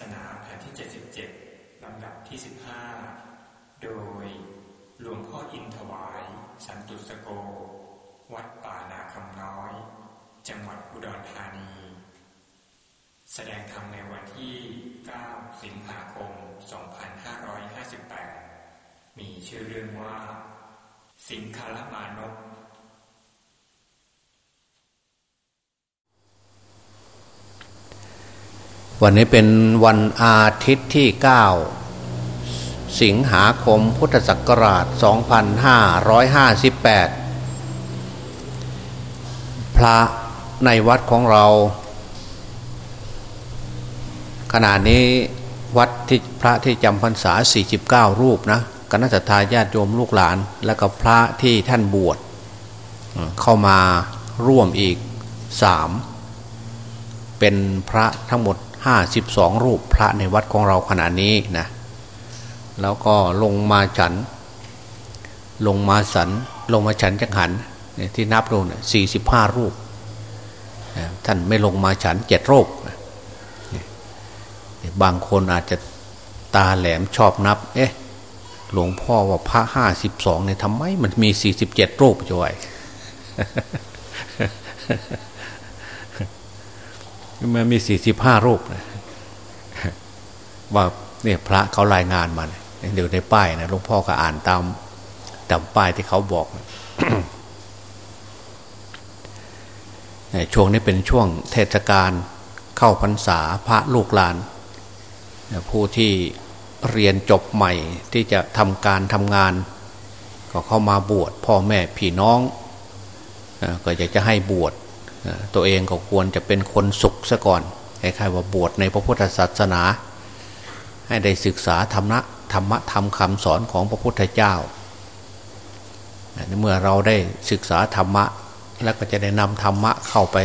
ศนาแผ่นที่ 77 ลำดับที่ 15 โดยหลวงพ่ออินถวาย สันตุสโก วัดป่านาคำน้อย จังหวัดอุดรธานี แสดงธรรมในวันที่ 9 สิงหาคม 2558 มีชื่อเรื่องว่า สิงคลมานพ วันนี้เป็นวันอาทิตย์ที่ 9 สิงหาคมพุทธศักราช 2558 พระในวัดของเรา ขณะนี้วัดที่พระที่จำพรรษา 49 รูปนะคณะทาญาติโยมลูกหลาน แล้วก็พระที่ท่านบวชเข้ามาร่วมอีกสามเป็นพระทั้งหมด ห้าสิบสองรูปพระในวัดของเราขณะนี้นะแล้วก็ลงมาฉัน ลงมาสัน ลงมาฉันจังหันที่นับลงสี่สิบห้ารูป ท่านไม่ลงมาฉันเจ็ดรูปบางคนอาจจะตาแหลมชอบนับ เอ๊ะ หลวงพ่อว่าพระห้าสิบสองเนี่ยทำไมมันมีสี่สิบเจ็ดรูปจ่อย มันมีสี่สิบห้ารูปนะว่าเนี่ยพระเขารายงานมาเดี๋ยวในป้ายนะหลวงพ่อก็อ่านตามตามป้ายที่เขาบอกช่วงนี้เป็นช่วงเทศกาลเข้าพรรษาพระลูกหลาน ผู้ที่เรียนจบใหม่ที่จะทำการทำงาน ก็เข้ามาบวชพ่อแม่พี่น้องก็อยากจะให้บวช ตัวเองก็ควรจะเป็นคนสุขซะก่อนคล้ายๆว่าบวชในพระพุทธศาสนา ให้ได้ศึกษาธรรมะธรรมะธรรมคำสอนของพระพุทธเจ้าเมื่อเราได้ศึกษาธรรมะ แล้วก็จะได้นำธรรมะเข้าไป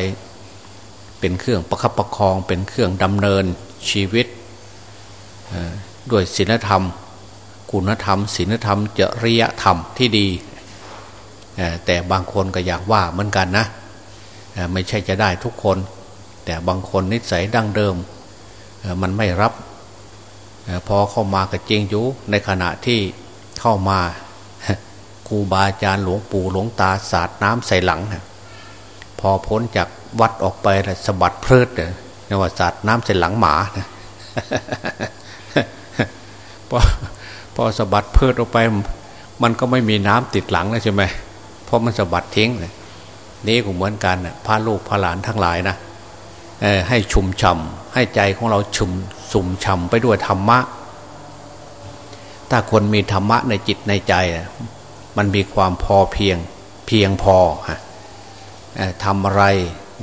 เป็นเครื่องประคับประคอง เป็นเครื่องดำเนินชีวิตด้วยศีลธรรม คุณธรรมศีลธรรมจริยธรรมที่ดี แต่บางคนก็อยากว่าเหมือนกันนะ ไม่ใช่จะได้ทุกคน แต่บางคนนิสัยดั้งเดิม มันไม่รับพอเข้ามากระเจงอยู่ในขณะที่เข้ามาครูบาอาจารย์หลวงปู่หลวงตาสาดน้ำใส่หลังพอพ้นจากวัดออกไปสะบัดเพลิดเนี่ยว่าสาดน้ำใส่หลังหมาพอพอสะบัดเพลิดออกไป มันก็ไม่มีน้ำติดหลังแล้วใช่ไหมเพราะมันสะบัดทิ้งเลย นี้ก็เหมือนกันนะพาลูกพาหลานทั้งหลายนะให้ชุมชำให้ใจของเราชุมสุ่มชำไปด้วยธรรมะ ถ้าคนมีธรรมะในจิตในใจ มันมีความพอเพียงเพียงพอฮะทำอะไร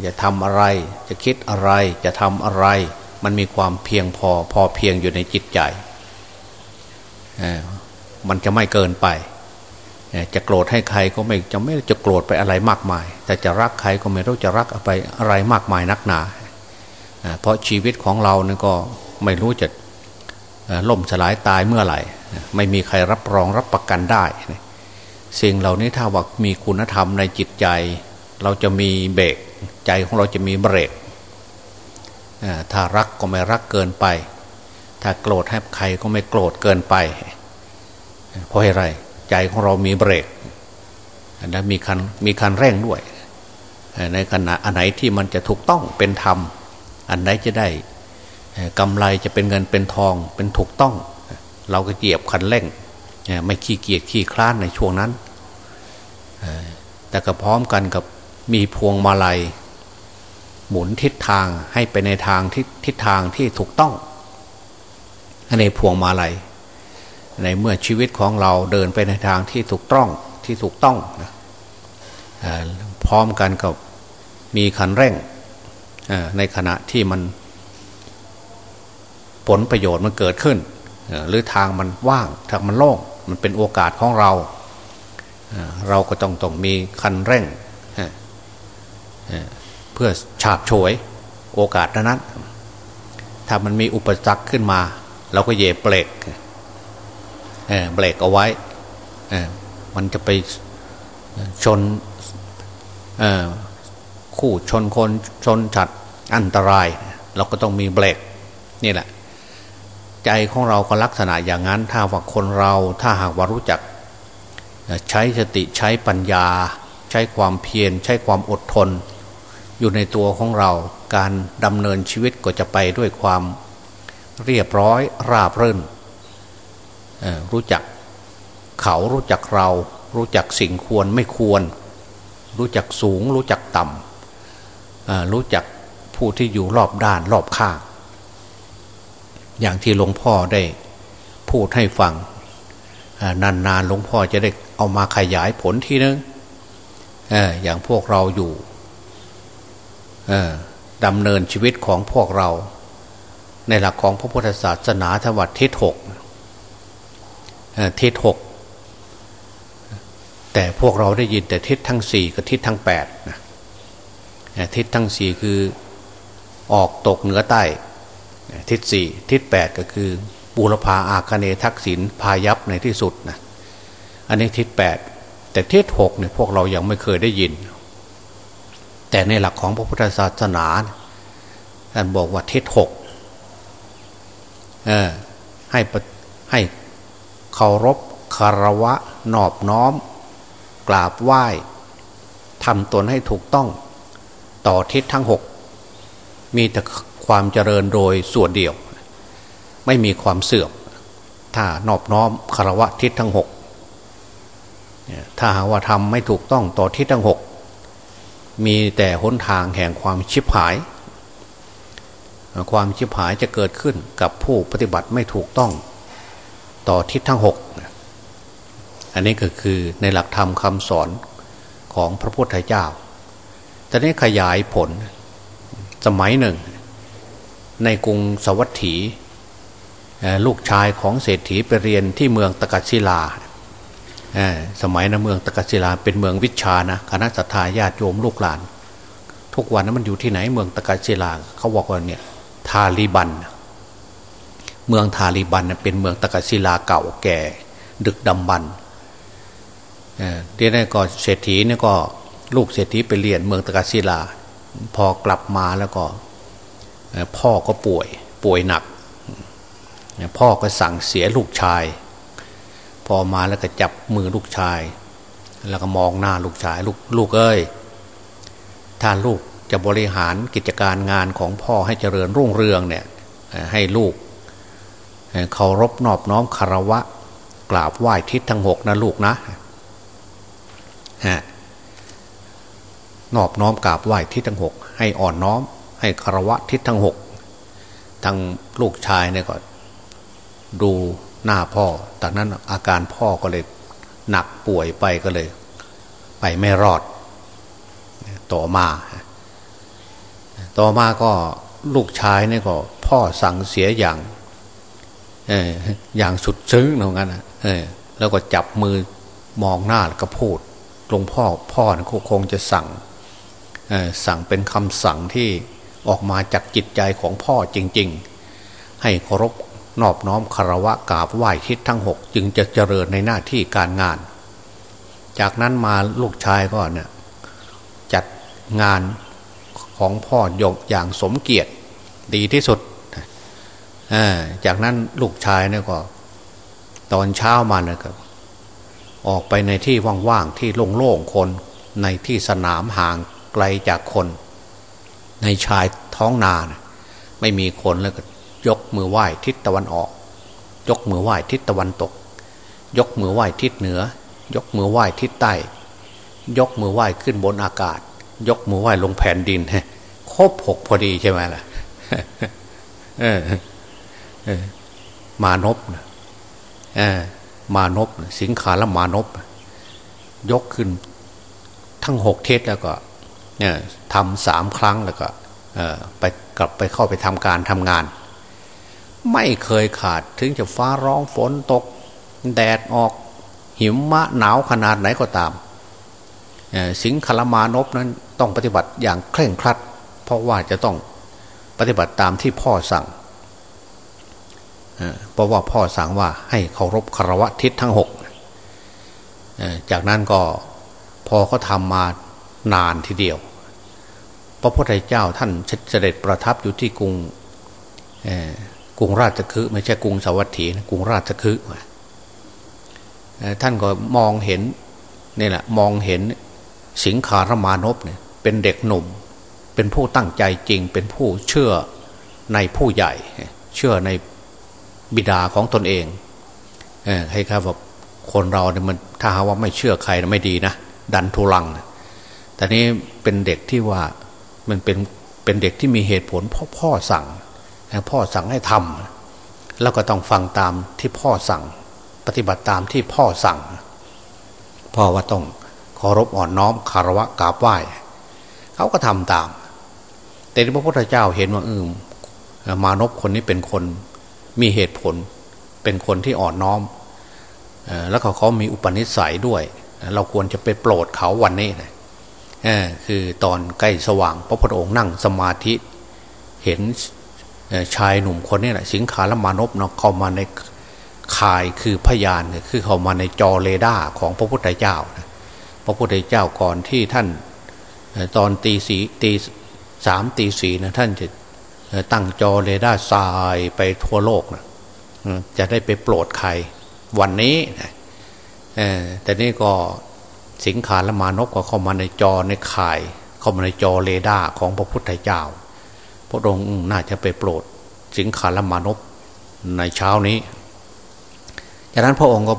จะทำอะไร จะคิดอะไรจะทำอะไร มันมีความเพียงพอ พอเพียงอยู่ในจิตใจมันจะไม่เกินไป จะโกรธให้ใครก็ไม่จะไม่จะโกรธไปอะไรมากมาย แต่จะรักใครก็ไม่รู้จะรักไปอะไรมากมายนักหนา เพราะชีวิตของเราเนี่ยก็ไม่รู้จะล่มสลายตายเมื่อไหร่ ไม่มีใครรับรองรับประกันได้ สิ่งเหล่านี้ถ้าว่ามีคุณธรรมในจิตใจ เราจะมีเบรกใจของเราจะมีเบรกถ้ารักก็ไม่รักเกินไป ถ้าโกรธให้ใครก็ไม่โกรธเกินไป เพราะอะไร ใจของเรามีเบรกและมีคันมีคันเร่งด้วย ในขณะอันไหนที่มันจะถูกต้องเป็นธรรม อันไหนจะได้กำไรจะเป็นเงินเป็นทองเป็นถูกต้อง เราก็เหยียบคันเร่ง ไม่ขี้เกียจขี้คลานในช่วงนั้น แต่ก็พร้อมกันกับมีพวงมาลัย หมุนทิศทางให้ไปในทางทิศทางที่ถูกต้องในพวงมาลัย ในเมื่อชีวิตของเราเดินไปในทางที่ถูกต้องที่ถูกต้องนะพร้อมกันกับมีคันเร่งในขณะที่มันผลประโยชน์มันเกิดขึ้น หรือทางมันว่างทางมันโล่งมันเป็นโอกาสของเรา เราก็ต้องต้องมีคันเร่งเพื่อฉาบโฉยโอกาสนั้นถ้ามันมีอุปสรรคขึ้นมา เราก็เย่เบรก เบรกเอาไว้มันจะไปชนคู่ชนคนชนจัดอันตราย เราก็ต้องมีเบรกนี่แหละ ใจของเราก็ลักษณะอย่างนั้น ถ้าว่าคนเราถ้าหากว่ารู้จัก ใช้สติใช้ปัญญา ใช้ความเพียรใช้ความอดทน อยู่ในตัวของเราการดำเนินชีวิตก็จะไปด้วยความเรียบร้อยราบรื่น รู้จักเขารู้จักเรา รู้จักสิ่งควรไม่ควร รู้จักสูง รู้จักต่ำรู้จักผู้ที่อยู่รอบด้านรอบข้าง อย่างที่หลวงพ่อได้พูดให้ฟังนานๆหลวงพ่อจะได้เอามาขยายผลทีนึงอย่างพวกเราอยู่ดำเนินชีวิตของพวกเรา ในหลักของพระพุทธศาสนาทวัดทิศหก ทิศหกแต่พวกเราได้ยินแต่ทิศทั้งสี่กับทิศทั้งแปดนะทิศทั้งสี่คือออกตกเหนือใต้ ทิศสี่ทิศแปดก็คือบูรพาอาคเนทักษิณพายับในที่สุดนะอันนี้ทิศแปดแต่ทิศหกเนี่ยพวกเรายังไม่เคยได้ยิน แต่ในหลักของพระพุทธศาสนาท่านบอกว่าทิศหกให้ให้ เคารพคารวะนอบน้อม กราบไหว้ทำตนให้ถูกต้องต่อทิศทั้งหกมีแต่ความเจริญโดยส่วนเดียว ไม่มีความเสื่อม ถ้านอบน้อมคารวะทิศทั้งหกถ้าหาว่าทำไม่ถูกต้องต่อทิศทั้งหกมีแต่หนทางแห่งความชิบหาย ความชิบหายจะเกิดขึ้นกับผู้ปฏิบัติไม่ถูกต้อง ต่อทิศทั้งหกอันนี้ก็คือในหลักธรรมคำสอนของพระพุทธเจ้าแต่นี้ขยายผลสมัยหนึ่ง ในกรุงสวัสถีลูกชายของเศรษฐีไปเรียนที่เมืองตะกัศิลา สมัยนะเมืองตะกัศิลาเป็นเมืองวิชานะคณะสัตยาญาติโยมลูกหลาน ทุกวันนั้นมันอยู่ที่ไหนเมืองตะกัศิลาเขาบอกว่าเนี่ยทาลีบัน เมืองทาลีบันเป็นเมืองตะกัศิลาเก่าแก่ ดึกดำบรรเดี๋ยวนี้ก็เศรษฐีนี่ก็ลูกเศรษฐีไปเรียนเมืองตะกศิลา พอกลับมาแล้วก็พ่อก็ป่วยป่วยหนัก พ่อก็สั่งเสียลูกชาย พอมาแล้วก็จับมือลูกชาย แล้วก็มองหน้าลูกชายลูกลูกเอ้ยถ้าลูกจะบริหารกิจการงานของพ่อให้เจริญรุ่งเรืองเนี่ยให้ลูก เคารพนอบน้อมคารวะ กราบไหว้ทิศทั้งหกนะลูกนะนอบน้อมกราบไหว้ทิศทั้งหกให้อ่อนน้อม ให้คารวะทิศทั้งหกทางลูกชายเนี่ยก็ดูหน้าพ่อจากนั้นอาการพ่อก็เลยหนักป่วยไปก็เลย ไปไม่รอด ต่อมา ต่อมาก็ลูกชายเนี่ยก็ พ่อสั่งเสียอย่าง อย่างสุดซึ้งเหมือนกันนะแล้วก็จับมือมองหน้าแล้วก็พูดหลวงพ่อพ่อคงจะสั่งสั่งเป็นคำสั่งที่ออกมาจากจิตใจของพ่อจริง ๆ ให้เคารพนอบน้อมคารวะกราบไหว้ทิศทั้งหกจึงจะเจริญในหน้าที่การงาน จากนั้นมาลูกชายก็เนี่ยจัดงานของพ่อยกอย่างสมเกียรติดีที่สุด จากนั้นลูกชายเนี่ยก็ ตอนเช้ามาเนี่ยก็ออกไปในที่ว่างๆที่โล่งๆคนในที่สนามห่างไกลจากคน ในชายท้องนานะไม่มีคนแล้วก็ยกมือไหว้ทิศตะวันออก ยกมือไหว้ทิศตะวันตก ยกมือไหว้ทิศเหนือ ยกมือไหว้ทิศใต้ ยกมือไหว้ขึ้นบนอากาศ ยกมือไหว้ลงแผ่นดินครบหกพอดีใช่ไหมล่ะ มานพนะมานพสิงขารมานพยกขึ้นทั้งหกเทศแล้วก็เนี่ยทำสามครั้งแล้วก็ไปกลับไปเข้าไปทำการทำงาน ไม่เคยขาดถึงจะฟ้าร้องฝนตก แดดออกหิมะหนาวขนาดไหนก็ตาม สิงคลมานพนั้นต้องปฏิบัติอย่างเคร่งครัด เพราะว่าจะต้องปฏิบัติตามที่พ่อสั่ง เพราะว่าพ่อสั่งว่าให้เคารพคารวะทิศทั้งหกจากนั้นก็พอเขาทำมานานทีเดียว พระพุทธเจ้าท่านเสด็จประทับอยู่ที่กรุงกรุงราชคฤห์ไม่ใช่กรุงสวัสดีนะกรุงราชคฤห์ท่านก็มองเห็นนี่แหละมองเห็นสิงคารมานพเนี่ยเป็นเด็กหนุ่ม เป็นผู้ตั้งใจจริง เป็นผู้เชื่อในผู้ใหญ่ เชื่อใน บิดาของตนเองเออให้ครับว่าคนเราเนี่ยมันถ้าหาว่าไม่เชื่อใครไม่ดีนะดันทุลังแต่นี้เป็นเด็กที่ว่ามันเป็นเป็นเด็กที่มีเหตุผลพ่อพ่อสั่งพ่อสั่งให้ทำแล้วก็ต้องฟังตามที่พ่อสั่ง ปฏิบัติตามที่พ่อสั่งพ่อว่าต้องเคารพอ่อนน้อมคารวะกราบไหว้เขาก็ทำตาม แต่ที่พระพุทธเจ้าเห็นว่าอืมมานพคนนี้เป็นคน มีเหตุผล เป็นคนที่อ่อนน้อม แล้วเขาเขามีอุปนิสัยด้วย เราควรจะไปโปรดเขาวันนี้นะคือตอนใกล้สว่าง พระพุทธองค์นั่งสมาธิ เห็นชายหนุ่มคนนี้แหละสิงขารมานพเนาะเข้ามาในข่ายคือพระญาณคือเข้ามาในจอเรดาร์ของพระพุทธเจ้าพระพุทธเจ้าก่อนที่ท่านตอนตีสีตีสามตีสีนะท่านจะ ตั้งจอเรดาร์ฉายไปทั่วโลกนะจะได้ไปโปรดใครวันนี้นะแต่นี่ก็สิงคาลมานพก็เข้ามาในจอในข่าย เข้ามาในจอเรดาร์ของพระพุทธเจ้า พระองค์น่าจะไปโปรด สิงขารมานพในเช้านี้ จากนั้นพระองค์ก็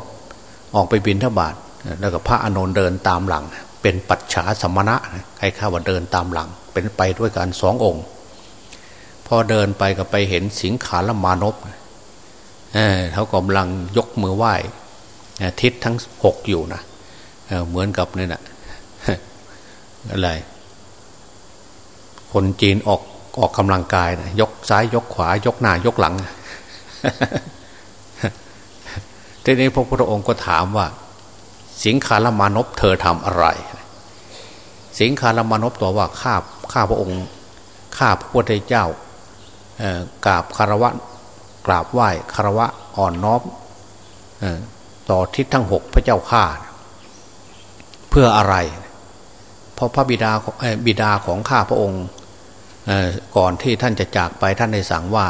ออกไปบินทบาทแล้วก็พระอานนท์เดินตามหลัง เป็นปัจฉาสมณะใครข้าว่าเดินตามหลัง เป็นไปด้วยกันสององค์ อเดินไปก็ไปเห็นสิงขารมานพเเขากำลังยกมือไหว้ทิศทั้งหกอยู่นะเหมือนกับนี่นะอะไร คนจีนออกออกกำลังกายนะยกซ้ายยกขวา ยกหน้ายกหลังทีนี้พระพุทธองค์ก็ถามว่า สิงคารมานพเธอทำอะไร สิงคารมานพตัวว่าข้าข้าพระองค์ข้าพระพุทธเจ้า กราบคารวะกราบไหว้คารวะอ่อนน้อมต่อทิศทั้งหกพระเจ้าข้าเพื่ออะไร เพราะพระบิดาบิดาของข้าพระองค์ก่อนที่ท่านจะจากไปท่านได้สั่งว่า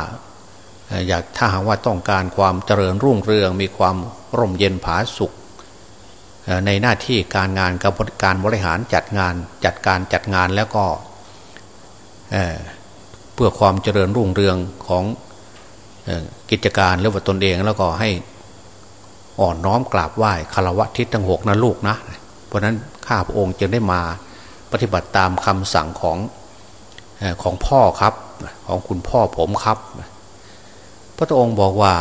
อยากถ้าหากว่าต้องการความเจริญรุ่งเรืองมีความร่มเย็นผาสุข ในหน้าที่การงานกับการบริหารจัดงานจัดการจัดงานแล้วก็ พื่อความเจริญรุ่งเรืองของกิจการหรือว่าตนเองแล้วก็ให้อ่อนน้อมกราบไหว้คารวะทิศทั้งหกนะลูกนะ เพราะนั้นข้าพระองค์จึงได้มาปฏิบัติตามคำสั่งของของพ่อครับของคุณพ่อผมครับ พระองค์บอกว่า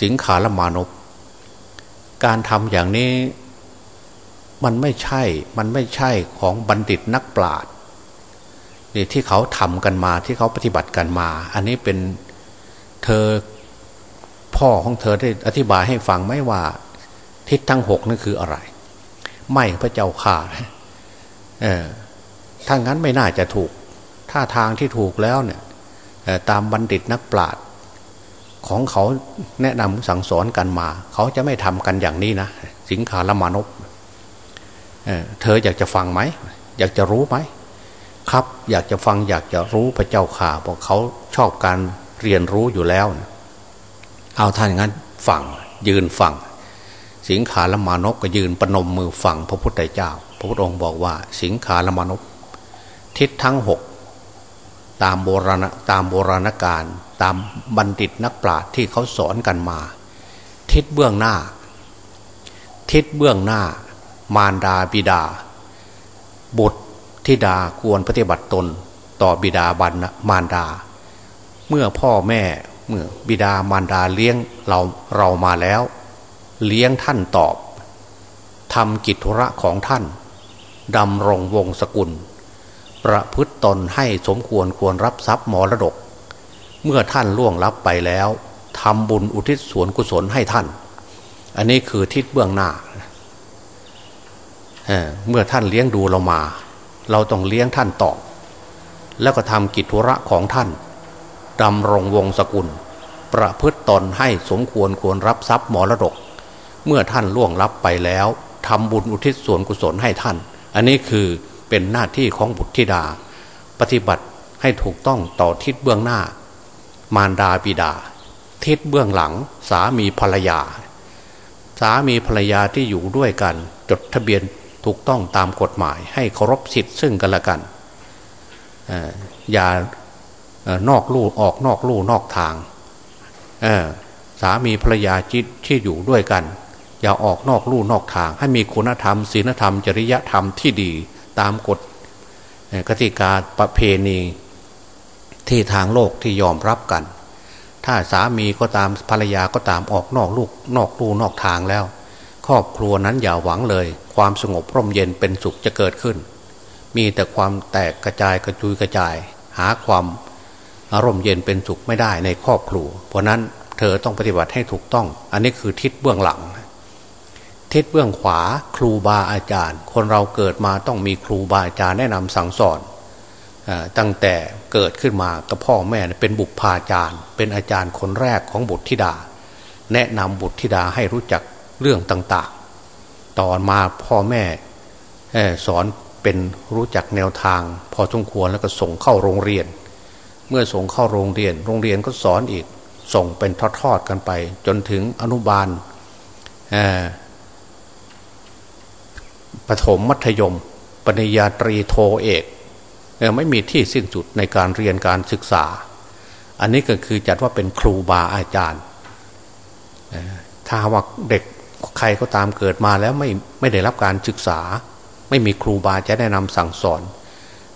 สิงขารมานพการทำอย่างนี้มันไม่ใช่ มันไม่ใช่ของบัณฑิตนักปราชญ์ นี่ที่เขาทำกันมาที่เขาปฏิบัติกันมา อันนี้เป็นเธอพ่อของเธอได้อธิบายให้ฟังไหมว่า ทิศทั้งหกนั่นคืออะไร ไม่พระเจ้าข่าเออถ้างั้นไม่น่าจะถูก ถ้าทางที่ถูกแล้วเนี่ยตามบัณฑิตนักปราชญ์ของเขาแนะนำสั่งสอนกันมา เขาจะไม่ทำกันอย่างนี้นะสิงคารมานพเธออยากจะฟังไหม อยากจะรู้ไหม ครับ อยากจะฟังอยากจะรู้พระเจ้าข่าเพราะเขาชอบการเรียนรู้อยู่แล้วนะเอาท่านงั้นฟังยืนฟัง สิงขารมานพก็ยืนประนมมือฟังพระพุทธเจ้า พระพุทธองค์บอกว่า สิงขารมานพทิศทั้งหกตามโบราณตามโบราณกาลตามบัณฑิตนักปราชญ์ที่เขาสอนกันมา ทิศเบื้องหน้า ทิศเบื้องหน้า มารดาบิดา บุตร ธิดาควรปฏิบัติตน ต่อบิดาบันมารดา เมื่อพ่อแม่เมื่อบิดามารดาเลี้ยงเราเรามาแล้ว เลี้ยงท่านตอบทำกิจธุระของท่านดำรงวงศกุล ประพฤตตนให้สมควรควรรับทรัพย์มรดก เมื่อท่านล่วงลับไปแล้วทำบุญอุทิศส่วนกุศลให้ท่าน อันนี้คือทิศเบื้องหน้าเเมื่อท่านเลี้ยงดูเรามา เราต้องเลี้ยงท่านต่อ แล้วก็ทำกิจธุระของท่านดำรงวงศกุล ประพฤตตนให้สมควรควรรับทรัพย์มรดก เมื่อท่านล่วงลับไปแล้วทำบุญอุทิศส่วนกุศลให้ท่าน อันนี้คือเป็นหน้าที่ของบุตรธิดา ปฏิบัติให้ถูกต้องต่อทิศเบื้องหน้า มารดาบิดา ทิศเบื้องหลัง สามีภรรยา สามีภรรยาที่อยู่ด้วยกัน จดทะเบียน ถูกต้องตามกฎหมาย ให้เคารพสิทธิ์ซึ่งกันและกันอย่านอกลู่ออกนอกลู่นอกทางสามีภรรยาจิตที่อยู่ด้วยกัน อย่าออกนอกลู่นอกทาง ให้มีคุณธรรมศีลธรรม จริยธรรมที่ดีตามกฎกติกาประเพณีที่ทางโลกที่ยอมรับกัน ถ้าสามีก็ตามภรรยาก็ตามออกนอกลูกนอกลู่นอกทางแล้ว ครอบครัวนั้นอย่าหวังเลย ความสงบร่มเย็นเป็นสุขจะเกิดขึ้น มีแต่ความแตกกระจายกระจุยกระจาย หาความอารมณ์เย็นเป็นสุขไม่ได้ในครอบครัว เพราะนั้นเธอต้องปฏิบัติให้ถูกต้อง อันนี้คือทิศเบื้องหลัง ทิศเบื้องขวาครูบาอาจารย์ คนเราเกิดมาต้องมีครูบาอาจารย์แนะนำสั่งสอนตั้งแต่เกิดขึ้นมากับพ่อแม่เป็นบุพาจารย์ เป็นอาจารย์คนแรกของบุตรธิดา แนะนำบุตรธิดาให้รู้จัก เรื่องต่างๆตอนมาพ่อแม่สอนเป็นรู้จักแนวทาง พอสมควรแล้วก็ส่งเข้าโรงเรียน เมื่อส่งเข้าโรงเรียน โรงเรียนก็สอนอีกส่งเป็นทอดๆกันไป จนถึงอนุบาลปฐมมัธยม ปริญญาตรีโทเอกไม่มีที่สิ้นสุดในการเรียนการศึกษา อันนี้ก็คือจัดว่าเป็นครูบาอาจารย์ ถ้าว่าเด็ก ใครก็ตามเกิดมาแล้วไม่ไม่ได้รับการศึกษา ไม่มีครูบาจะแนะนำสั่งสอน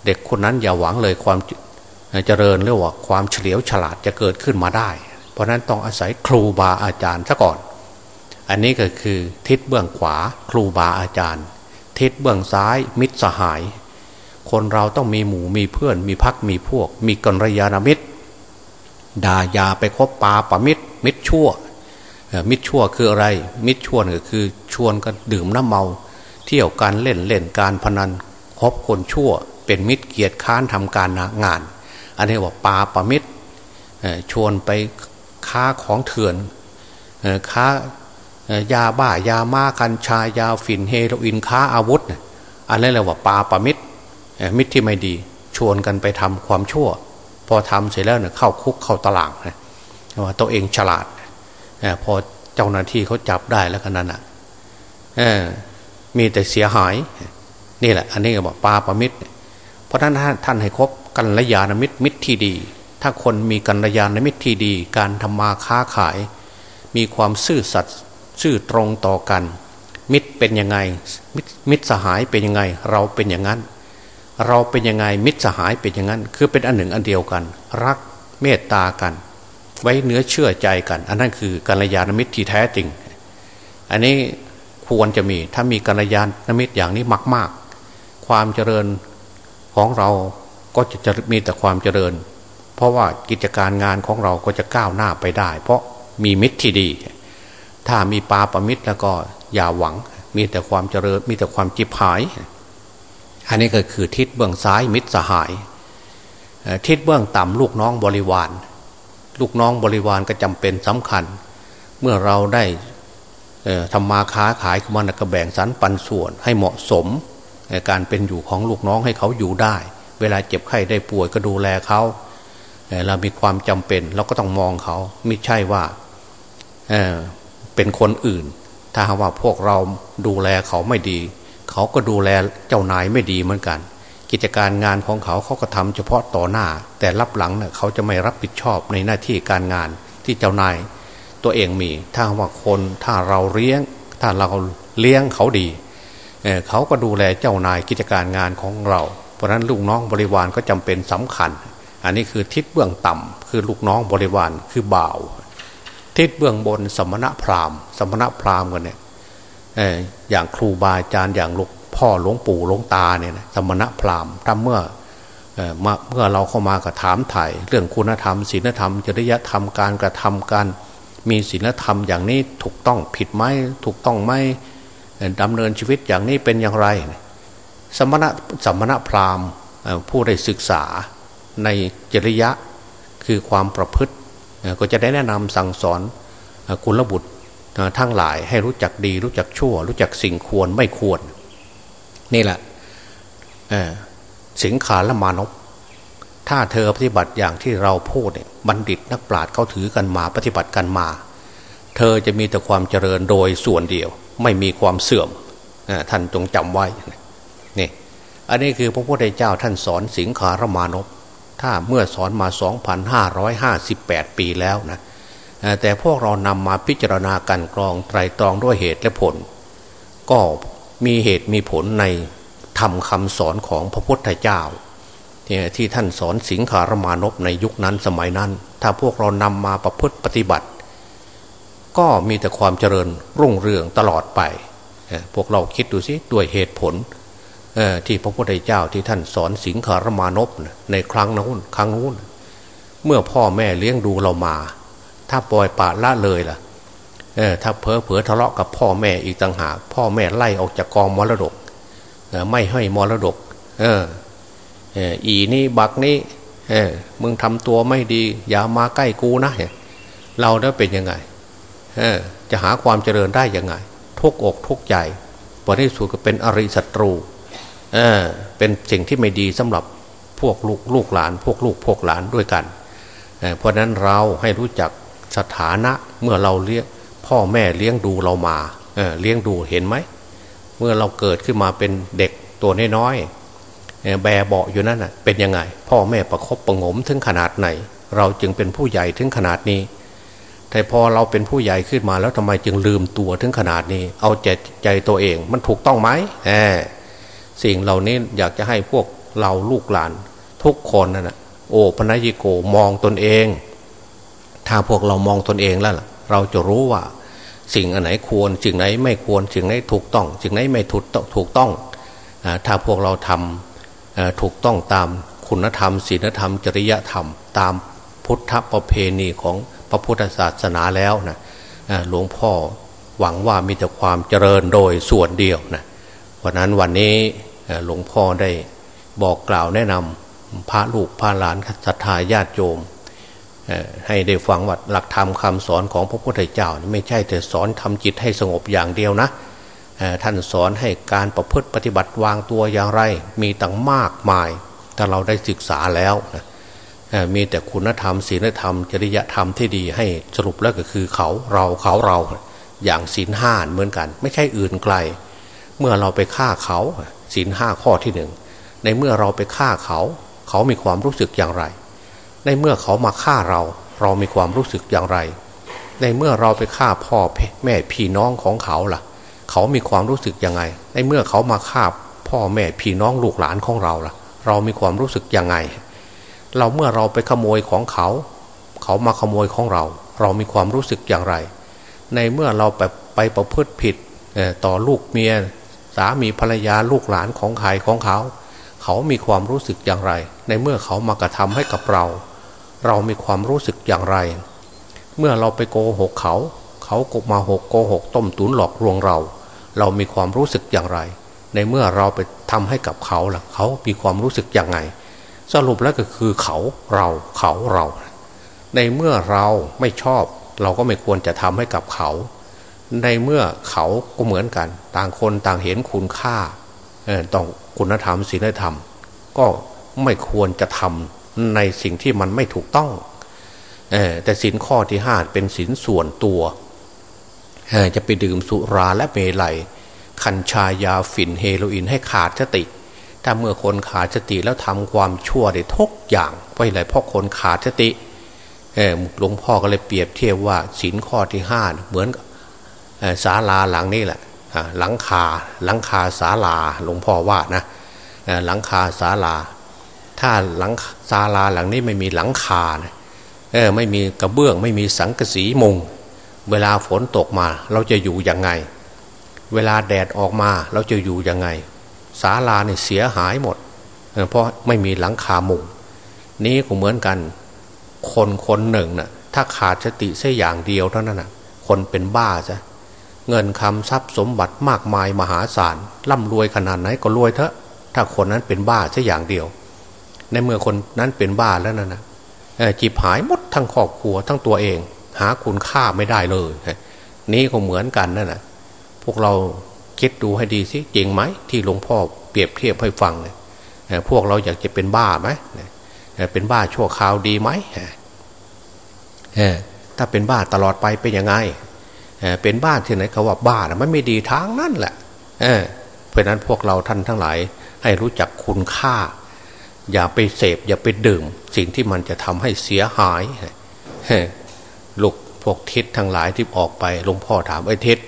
เด็กคนนั้นอย่าหวังเลยความเจริญหรือว่าความเฉลียวฉลาดจะเกิดขึ้นมาได้ เพราะนั้นต้องอาศัยครูบาอาจารย์ซะก่อน อันนี้ก็คือทิศเบื้องขวาครูบาอาจารย์ ทิศเบื้องซ้ายมิตรสหาย คนเราต้องมีหมู่มีเพื่อน มีพักมีพวก มีกัลยาณมิตรด่ายาไปคบปาปมิตรมิตรชั่ว มิตรชั่วคืออะไร มิตรชั่วก็คือชวนกันดื่มน้ำเมา เที่ยวการเล่นเล่นการพนันคบคนชั่ว เป็นมิตรเกียรติค้านทำการงาน อันนี้ว่าปาปมิตรชวนไปค้าของเถื่อนค้ายาบ้ายามากัญชายาฝิ่นเฮโรอีนค้าอาวุธ อันนี้เรียกว่าปาปมิตรมิตรที่ไม่ดีชวนกันไปทำความชั่ว พอทำเสร็จแล้วเนี่ยเข้าคุกเข้าตลาดนะว่าตัวเองฉลาด พอเจ้าหน้าที่เขาจับได้แล้วกันนั้นอะมีแต่เสียหาย นี่แหละ อันนี้ก็บอกปาปมิตรเพราะท่านท่านให้คบกันระยาณมิตรมิตรที่ดี ถ้าคนมีกันระยาณมิตรที่ดี การทำมาค้าขาย มีความซื่อสัตย์ซื่อตรงต่อกัน มิตรเป็นยังไงมิตรสหายเป็นยังไง เราเป็นอย่างนั้น เราเป็นยังไงมิตรสหายเป็นอย่างนั้น คือเป็นอันหนึ่งอันเดียวกัน รักเมตตากัน ไว้เนื้อเชื่อใจกัน อันนั้นคือกัลยาณมิตรที่แท้จริง อันนี้ควรจะมีถ้ามีกัลยาณมิตรอย่างนี้มาก ๆ ความเจริญของเราก็จะจะมีแต่ความเจริญ เพราะว่ากิจการงานของเราก็จะก้าวหน้าไปได้ เพราะมีมิตรที่ดี ถ้ามีปาปมิตรแล้วก็อย่าหวัง มีแต่ความเจริญ มีแต่ความจิบหาย อันนี้ก็คือทิศเบื้องซ้ายมิตรสหาย ทิศเบื้องต่ำลูกน้องบริวาร ลูกน้องบริวารก็จำเป็นสำคัญ เมื่อเราได้ทำมาค้าขายขมันกระแบ่งสรรปันส่วนให้เหมาะสมการเป็นอยู่ของลูกน้องให้เขาอยู่ได้ เวลาเจ็บไข้ได้ป่วยก็ดูแลเขาเรามีความจำเป็นเราก็ต้องมองเขาไม่ใช่ว่าเเป็นคนอื่น ถ้าว่าพวกเราดูแลเขาไม่ดี เขาก็ดูแลเจ้านายไม่ดีเหมือนกัน กิจการงานของเขาเขาก็ทำเฉพาะต่อหน้า แต่รับหลังเน่ยเขาจะไม่รับผิดชอบในหน้าที่การงานที่เจ้านาย ตัวเองมีถ้าว่าคนถ้าเราเลี้ยง ถ้าเราเลี้ยงเขาดีเเขาก็ดูแลเจ้านายกิจการงานของเรา เพราะนั้นลูกน้องบริวารก็จำเป็นสำคัญ อันนี้คือทิศเบื้องต่ำคือลูกน้องบริวารคือบ่าว ทิศเบื้องบนสมณะพราหมณ์ สมณะพราหมณ์กันเนี่ยอย่างครูบาอาจารย์อย่างหลวง พ่อหลวงปู่หลวงตาเนี่ยสมณะพราหมณ์ถ้าเมื่อเมื่อเราเข้ามาก็ถามถ่ายเรื่องคุณธรรมศีลธรรมจริยธรรมการกระทำการมีศีลธรรมอย่างนี้ถูกต้องผิดไหมถูกต้องไหมดำเนินชีวิตอย่างนี้เป็นอย่างไร สมณะสมณะพราหมณ์ผู้ได้ศึกษาในจริยะคือความประพฤติก็จะได้แนะนำสั่งสอนคุณระบุตรทั้งหลายให้รู้จักดีรู้จักชั่ว รู้จักสิ่งควรไม่ควร นี่แหละสิงขาละมานพถ้าเธอปฏิบัติอย่างที่เราพูดเนี่ยบัณฑิตนักปราชญ์เขาถือกันมาปฏิบัติกันมา เธอจะมีแต่ความเจริญโดยส่วนเดียว ไม่มีความเสื่อมท่านจงจำไว้นี่อันนี้คือพระพุทธเจ้าท่านสอนสิงขารมานพถ้าเมื่อสอนมา 2,558 ปีแล้วนะแต่พวกเรานำมาพิจารณาการกรองไตรตรองด้วยเหตุและผล ก็ มีเหตุมีผลในทำคำสอนของพระพุทธเจ้าที่ท่านสอนสิงขารมานพในยุคนั้นสมัยนั้น ถ้าพวกเรานำมาประพฤติปฏิบัติ ก็มีแต่ความเจริญรุ่งเรืองตลอดไป พวกเราคิดดูสิด้วยเหตุผลที่พระพุทธเจ้าที่ท่านสอนสิงขารมานพในครั้งนู้นครั้งนู้น เมื่อพ่อแม่เลี้ยงดูเรามา ถ้าปล่อยปละละเลยล่ะ ถ้าเผลอเผลอทะเลาะกับพ่อแม่อีกต่างหากพ่อแม่ไล่ออกจากกองมรดกไม่ให้มรดก เอออีนี่บักนี่เออมึงทำตัวไม่ดี อย่ามาใกล้กูนะเราได้เป็นยังไงเออจะหาความเจริญได้ยังไง ทุกอกทุกใจผลที่สุดก็เป็นอริศัตรูเออเป็นสิ่งที่ไม่ดีสำหรับพวกลูกลูกหลาน พวกลูกพวกหลานด้วยกันเเพราะนั้นเราให้รู้จักสถานะเมื่อเราเลี้ยง พ่อแม่เลี้ยงดูเรามาเเลี้ยงดูเห็นไหม เมื่อเราเกิดขึ้นมาเป็นเด็กตัวน้อยๆแบเบาอยู่นั่นเป็นยังไง พ่อแม่ประครบประงมถึงขนาดไหน เราจึงเป็นผู้ใหญ่ถึงขนาดนี้ แต่พอเราเป็นผู้ใหญ่ขึ้นมาแล้วทำไมจึงลืมตัวถึงขนาดนี้ เอาใจใจตัวเองมันถูกต้องไหมสิ่งเหล่านี้อยากจะให้พวกเราลูกหลาน ทุกคนนะ่ะโอ้พนัยิโกมองตนเอง ถ้าพวกเรามองตนเองแล้วเราจะรู้ว่า สิ่งอันไหนควรสิ่งไหนไม่ควรสิ่งไหนถูกต้องสิ่งไหนไม่ถูกถูกต้องถ้าพวกเราทำถูกต้องตามคุณธรรมศีลธรรม จริยธรรม ตามพุทธประเพณีของพระพุทธศาสนาแล้วนะหลวงพ่อหวังว่ามีแต่ความเจริญโดยส่วนเดียวนะเพราะนั้นวันนี้หลวงพ่อได้บอกกล่าวแนะนำพระลูกพระหลานศรัทธาญาติโยม ให้ได้ฟังว่าหลักธรรมคาสอนของพระพุทธเจ้าไม่ใช่แต่สอนทำจิตให้สงบอย่างเดียวนะท่านสอนให้การประพฤติปฏิบัติวางตัวอย่างไร มีตั้งมากมาย ถ้าเราได้ศึกษาแล้วมีแต่คุณธรรมศีลธรรม จริยธรรมที่ดีให้สรุปแล้วก็คือเขาเราเขาเราอย่างศีลห้าเหมือนกัน ไม่ใช่อื่นไกล เมื่อเราไปฆ่าเขาศีลห้าข้อที่หนึ่งในเมื่อเราไปฆ่าเขา เขามีความรู้สึกอย่างไร ในเมื่อเขามาฆ่าเรา เรามีความรู้สึกอย่างไร ในเมื่อเราไปฆ่าพ่อแม่พี่น้องของเขาล่ะ เขามีความรู้สึกยังไง ในเมื่อเขามาฆ่าพ่อแม่พี่น้องลูกหลานของเราล่ะ เรามีความรู้สึกยังไง เราเมื่อเราไปขโมยของเขา เขามาขโมยของเรา เรามีความรู้สึกอย่างไร ในเมื่อเราไปไปประพฤติผิดต่อลูกเมียสามีภรรยาลูกหลานของใครของเขา เขามีความรู้สึกอย่างไร ในเมื่อเขามากระทำให้กับเรา เรามีความรู้สึกอย่างไร เมื่อเราไปโกหกเขา เขากมาหกโกหกต้มตุ๋นหลอกลวงเรา เรามีความรู้สึกอย่างไร ในเมื่อเราไปทำให้กับเขาล่ะเขามีความรู้สึกอย่างไง สรุปแล้วก็คือเขาเราเขาเรา ในเมื่อเราไม่ชอบ เราก็ไม่ควรจะทำให้กับเขา ในเมื่อเขาก็เหมือนกัน ต่างคนต่างเห็นคุณค่าต้องคุณธรรมศีลธรรม ก็ไม่ควรจะทำ ในสิ่งที่มันไม่ถูกต้องแต่สินข้อที่ห้าเป็นสินส่วนตัวจะไปดื่มสุราและเมลัยคัญชายาฝิ่นเฮโรอีนให้ขาดสติ ถ้าเมื่อคนขาดสติแล้วทำความชั่วได้ทุกอย่างเพราะอะไรเพราะคนขาดสติหลวงพ่อก็เลยเปรียบเทียบว่าสินข้อที่ห้าเหมือนศาลาหลังนี้แหละหลังคาหลังคาศาลาหลวงพ่อว่านะหลังคาศาลา ถ้าหลังศาลาหลังนี้ไม่มีหลังคานะเออไม่มีกระเบื้องไม่มีสังกะสีมุง เวลาฝนตกมา เราจะอยู่ยังไง เวลาแดดออกมาเราจะอยู่ยังไงศาลาเนี่ยเสียหายหมด เพราะไม่มีหลังคามุง นี้ก็เหมือนกัน คนคนหนึ่งนะ่ะถ้าขาดสติเสียอย่างเดียวเท่านั้นนะ่ะ คนเป็นบ้าจ้ะเงินคำทรัพย์สมบัติมากมายมหาศาลร่ำรวยขนาดไหนก็รวยเถอะ ถ้าคนนั้นเป็นบ้าเสียอย่างเดียว ในเมื่อคนนั้นเป็นบ้าแล้วนั่นนะจีบหายหมดทั้งครอบครัวทั้งตัวเอง หาคุณค่าไม่ได้เลย นี่ก็เหมือนกันนั่นแหะพวกเราคิดดูให้ดีสิจริงไหมที่หลวงพ่อเปรียบเทียบให้ฟังเนี่ยพวกเราอยากจะเป็นบ้าไหมเป็นบ้าชั่วคราวดีไหมถ้าเป็นบ้าตลอดไปเป็นยังไงเป็นบ้าที่ไหนเขาว่าบ้านะมันไม่ดีทางนั่นแหละเพราะนั้นพวกเราท่านทั้งหลายให้รู้จักคุณค่า อย่าไปเสพ อย่าไปดื่ม สิ่งที่มันจะทำให้เสียหายลูกพวกทิศทั้งหลายที่ออกไปหลวงพ่อถามไอ้ทิศ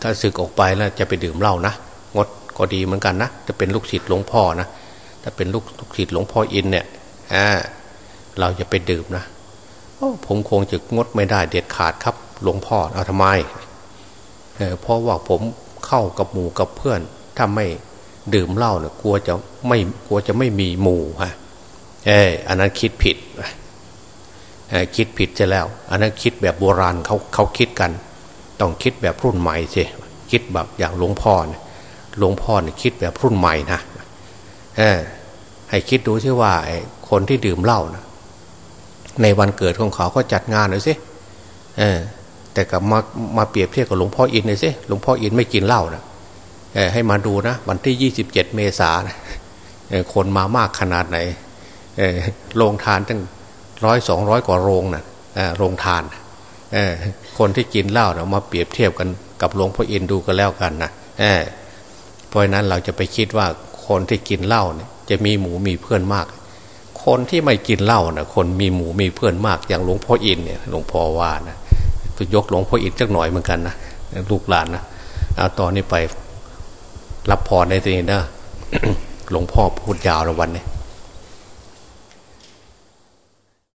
ถ้าศึกออกไปแล้วจะไปดื่มเหล้านะงดก็ดีเหมือนกันนะจะเป็นลูกศิษย์หลวงพ่อนะถ้าเป็นลูกลูกศิษย์หลวงพ่ออินเนี่ยเราจะไปดื่มนะผมคงจะงดไม่ได้เด็ดขาดครับ หลวงพ่อเอาทำไมเพราะว่าผมเข้ากับหมู่กับเพื่อนถ้าไม่ ดื่มเหล้าเนี่ยกลัวจะไม่กลัวจะไม่มีหมู่ฮะเอออันนั้นคิดผิดคิดผิดจะแล้ว อันนั้นคิดแบบโบราณเขาเขาคิดกัน ต้องคิดแบบรุ่นใหม่สิคิดแบบอย่างหลวงพ่อเนี่ยหลวงพ่อเนี่ยคิดแบบรุ่นใหม่นะเออให้คิดดูซิว่าคนที่ดื่มเหล้านะในวันเกิดของเขาก็จัดงานหน่อยสิเออแต่กับมามาเปรียบเทียบกับหลวงพ่ออินหน่อยสิหลวงพ่ออินไม่กินเหล้านะ ให้มาดูนะ วันที่ยี่สิบเจ็ดเมษานะคนมามากขนาดไหนเออโรงทานตั้งร้อยสองร้อยกว่าโรงนะ่ะโรงทานเออคนที่กินเหล้านะมาเปรียบเทียบกันกับหลวงพ่ออินดูกันแล้วกันนะเออเพราะนั้นเราจะไปคิดว่าคนที่กินเหล้าเนี่ยจะมีหมูมีเพื่อนมาก คนที่ไม่กินเหล้านะคนมีหมูมีเพื่อนมาก อย่างหลวงพ่ออินเนี่ยหลวงพ่อว่านะก็ยกหลวงพ่ออินสักหน่อยเหมือนกันนะลูกหลานนะเอาตอนนี้ไป รับพรในทีนี้นะหลวงพ่อพูดยาวละวันนี้